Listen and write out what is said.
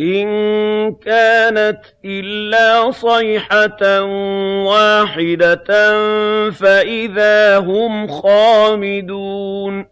إِن كَانَتْ إِلَّا صَيْحَةً وَاحِدَةً فَإِذَا هُمْ خَامِدُونَ